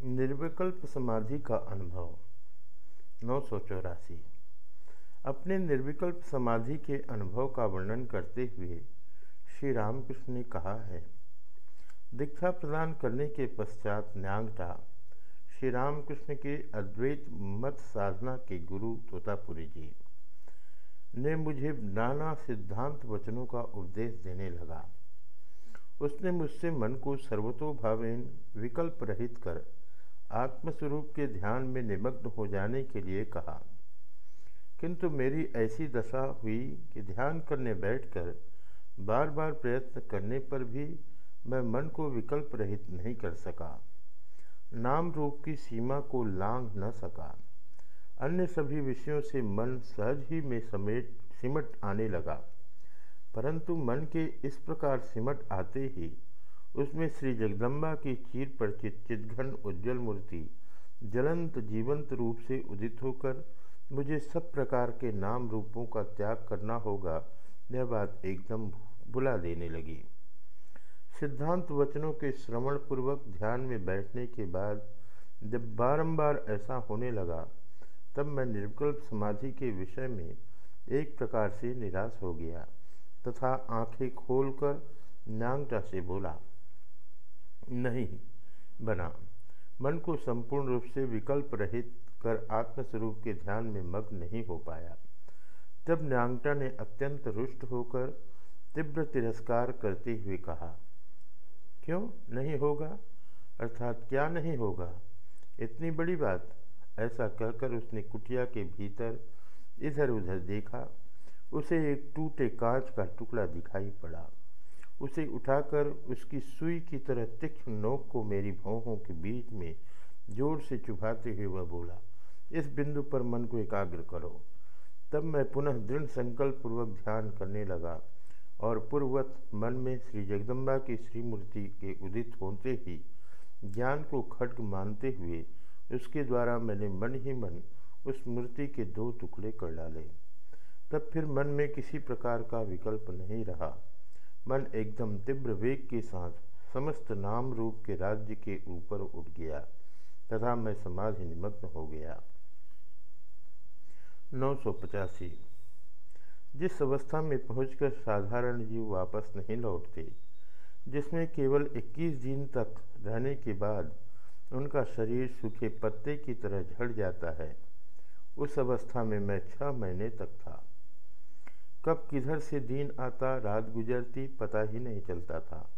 निर्विकल्प समाधि का अनुभव, नौ सौ चौरासी। अपने निर्विकल्प समाधि के अनुभव का वर्णन करते हुए श्री रामकृष्ण ने कहा है, दीक्षा प्रदान करने के पश्चात न्यांगटा श्री रामकृष्ण के अद्वैत मत साधना के गुरु तोतापुरी जी ने मुझे नाना सिद्धांत वचनों का उपदेश देने लगा। उसने मुझसे मन को सर्वतोभावेन विकल्प रहित कर आत्मस्वरूप के ध्यान में निमग्न हो जाने के लिए कहा। किंतु मेरी ऐसी दशा हुई कि ध्यान करने बैठकर बार बार प्रयत्न करने पर भी मैं मन को विकल्प रहित नहीं कर सका। नाम रूप की सीमा को लांग न सका। अन्य सभी विषयों से मन सहज ही में समेट, सिमट आने लगा। परंतु मन के इस प्रकार सिमट आते ही उसमें श्री जगदम्बा की चीर परिचित चितघन उज्जवल मूर्ति जलंत जीवंत रूप से उदित होकर मुझे सब प्रकार के नाम रूपों का त्याग करना होगा, यह बात एकदम बुला देने लगी। सिद्धांत वचनों के श्रवण पूर्वक ध्यान में बैठने के बाद जब बारंबार ऐसा होने लगा, तब मैं निर्विकल्प समाधि के विषय में एक प्रकार से निराश हो गया तथा आँखें खोलकर नांगटा से बोला नहीं बना। मन को संपूर्ण रूप से विकल्प रहित कर आत्मस्वरूप के ध्यान में मग्न नहीं हो पाया। तब न्यांगटा ने अत्यंत रुष्ट होकर तीव्र तिरस्कार करते हुए कहा, क्यों? नहीं होगा? अर्थात क्या नहीं होगा? इतनी बड़ी बात? ऐसा कहकर उसने कुटिया के भीतर इधर उधर देखा। उसे एक टूटे कांच का टुकड़ा दिखाई पड़ा। उसे उठाकर उसकी सुई की तरह तीक्ष्ण नोक को मेरी भौहों के बीच में ज़ोर से चुभाते हुए वह बोला, इस बिंदु पर मन को एकाग्र करो। तब मैं पुनः दृढ़ संकल्प पूर्वक ध्यान करने लगा और पूर्ववत मन में श्री जगदम्बा की श्रीमूर्ति के उदित होते ही ज्ञान को खड्ग मानते हुए उसके द्वारा मैंने मन ही मन उस मूर्ति के दो टुकड़े कर डाले। तब फिर मन में किसी प्रकार का विकल्प नहीं रहा। मन एकदम तीव्र वेग के साथ समस्त नाम रूप के राज्य के ऊपर उठ गया, तथा मैं समाधि निमग्न हो गया। नौ सौ पचासी। जिस अवस्था में पहुंचकर साधारण जीव वापस नहीं लौटते, जिसमें केवल 21 दिन तक रहने के बाद उनका शरीर सूखे पत्ते की तरह झड़ जाता है, उस अवस्था में मैं छह महीने तक था। कब किधर से दिन आता, रात गुजरती, पता ही नहीं चलता था।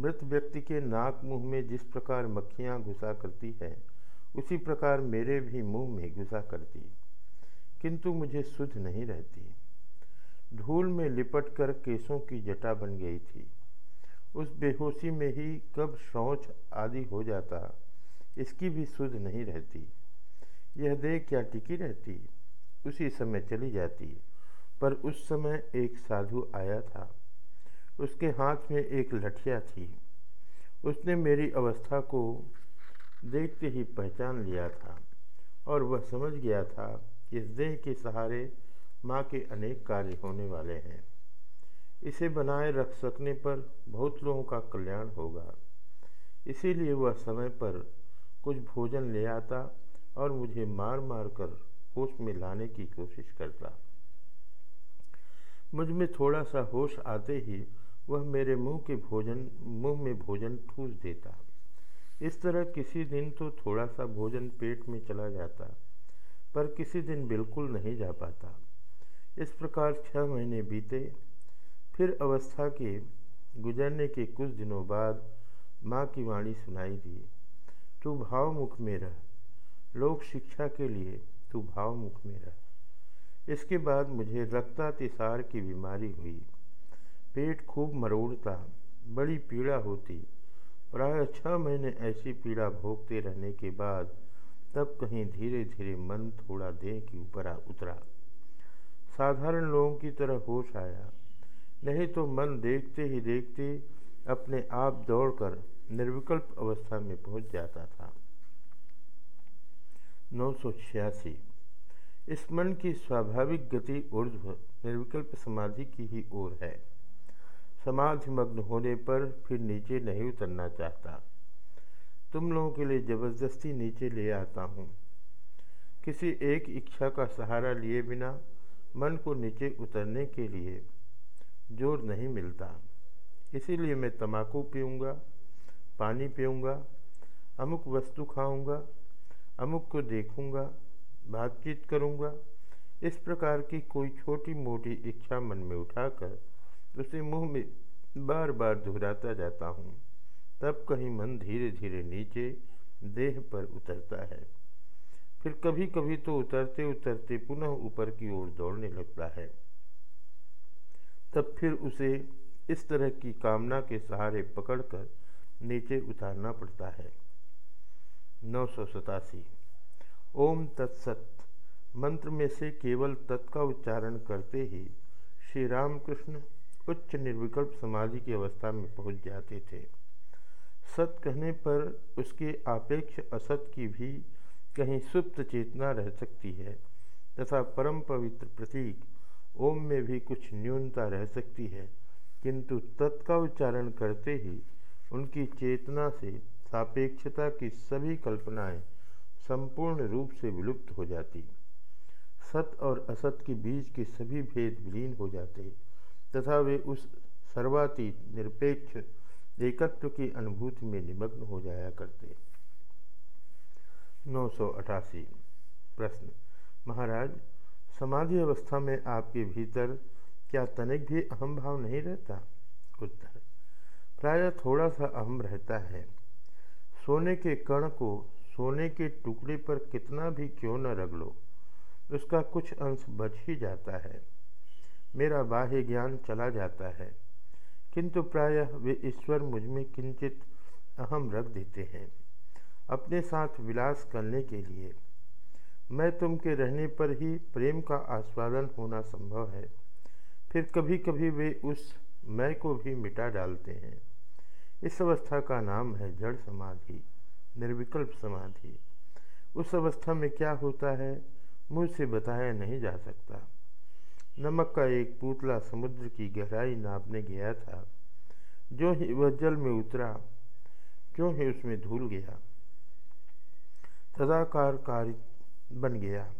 मृत व्यक्ति के नाक मुँह में जिस प्रकार मक्खियाँ घुसा करती है, उसी प्रकार मेरे भी मुँह में घुसा करती। किंतु मुझे सुध नहीं रहती। धूल में लिपट कर केसों की जटा बन गई थी। उस बेहोशी में ही कब शौच आदि हो जाता, इसकी भी सुध नहीं रहती। यह देह क्या टिकी रहती? उसी समय चली जाती। पर उस समय एक साधु आया था। उसके हाथ में एक लठिया थी। उसने मेरी अवस्था को देखते ही पहचान लिया था और वह समझ गया था कि इस देह के सहारे माँ के अनेक कार्य होने वाले हैं। इसे बनाए रख सकने पर बहुत लोगों का कल्याण होगा। इसीलिए वह समय पर कुछ भोजन ले आता और मुझे मार मार कर होश में लाने की कोशिश करता। मुझमें थोड़ा सा होश आते ही वह मेरे मुँह के भोजन, मुँह में भोजन ठूस देता। इस तरह किसी दिन तो थोड़ा सा भोजन पेट में चला जाता, पर किसी दिन बिल्कुल नहीं जा पाता। इस प्रकार छः महीने बीते। फिर अवस्था के गुजरने के कुछ दिनों बाद माँ की वाणी सुनाई दी, तू भावमुख में रह। लोक शिक्षा के लिए तू भावमुख में रह। इसके बाद मुझे रक्तातिसार की बीमारी हुई। पेट खूब मरोड़ता बड़ी पीड़ा होती। प्राय छः महीने ऐसी पीड़ा भोगते रहने के बाद तब कहीं धीरे धीरे मन थोड़ा देह के ऊपर उतरा। साधारण लोगों की तरह होश आया। नहीं तो मन देखते ही देखते अपने आप दौड़कर निर्विकल्प अवस्था में पहुँच जाता था। नौ सौ छियासी इस मन की स्वाभाविक गति ऊर्ध्व निर्विकल्प समाधि की ही ओर है। समाधि मग्न होने पर फिर नीचे नहीं उतरना चाहता। तुम लोगों के लिए ज़बरदस्ती नीचे ले आता हूँ। किसी एक इच्छा का सहारा लिए बिना मन को नीचे उतरने के लिए ज़ोर नहीं मिलता। इसीलिए मैं तम्बाकू पीऊँगा, पानी पीऊँगा, अमुक वस्तु खाऊँगा, अमुक को देखूँगा बातचीत करूँगा। इस प्रकार की कोई छोटी मोटी इच्छा मन में उठाकर उसे मुँह में बार बार दोहराता जाता हूँ। तब कहीं मन धीरे धीरे नीचे देह पर उतरता है। फिर कभी कभी तो उतरते उतरते पुनः ऊपर की ओर दौड़ने लगता है। तब फिर उसे इस तरह की कामना के सहारे पकड़कर नीचे उतारना पड़ता है। नौ सौ सतासी ओम तत्सत। मंत्र में से केवल तत् का उच्चारण करते ही श्री रामकृष्ण उच्च निर्विकल्प समाधि की अवस्था में पहुँच जाते थे। सत कहने पर उसके आपेक्ष असत की भी कहीं सुप्त चेतना रह सकती है तथा परम पवित्र प्रतीक ओम में भी कुछ न्यूनता रह सकती है। किंतु तत्का उच्चारण करते ही उनकी चेतना से सापेक्षता की सभी कल्पनाएँ संपूर्ण रूप से विलुप्त हो जाती। सत और असत के बीच के सभी भेद विलीन हो जाते, तथा वे उस सर्वातीत, निरपेक्ष, एकत्व की अनुभूति में निमग्न हो जाया करते। नौ सौ अठासी। प्रश्न। महाराज, समाधि अवस्था में आपके भीतर क्या तनिक भी अहम भाव नहीं रहता? उत्तर। प्रायः थोड़ा सा अहम रहता है। सोने के कण को सोने के टुकड़े पर कितना भी क्यों न रग लो, उसका कुछ अंश बच ही जाता है। मेरा बाह्य ज्ञान चला जाता है, किंतु प्रायः वे ईश्वर मुझमें किंचित अहम रख देते हैं, अपने साथ विलास करने के लिए। मैं तुम के रहने पर ही प्रेम का आस्वादन होना संभव है, फिर कभी कभी वे उस मैं को भी मिटा डालते हैं। इस अवस्था का नाम है जड़ समाधि। निर्विकल्प समाधि। उस अवस्था में क्या होता है, मुझसे बताया नहीं जा सकता। नमक का एक पुतला समुद्र की गहराई नापने गया था। जो ही वह जल में उतरा, क्यों ही उसमें धूल गया। तदाकार कार्य बन गया।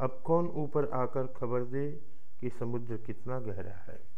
अब कौन ऊपर आकर खबर दे कि समुद्र कितना गहरा है?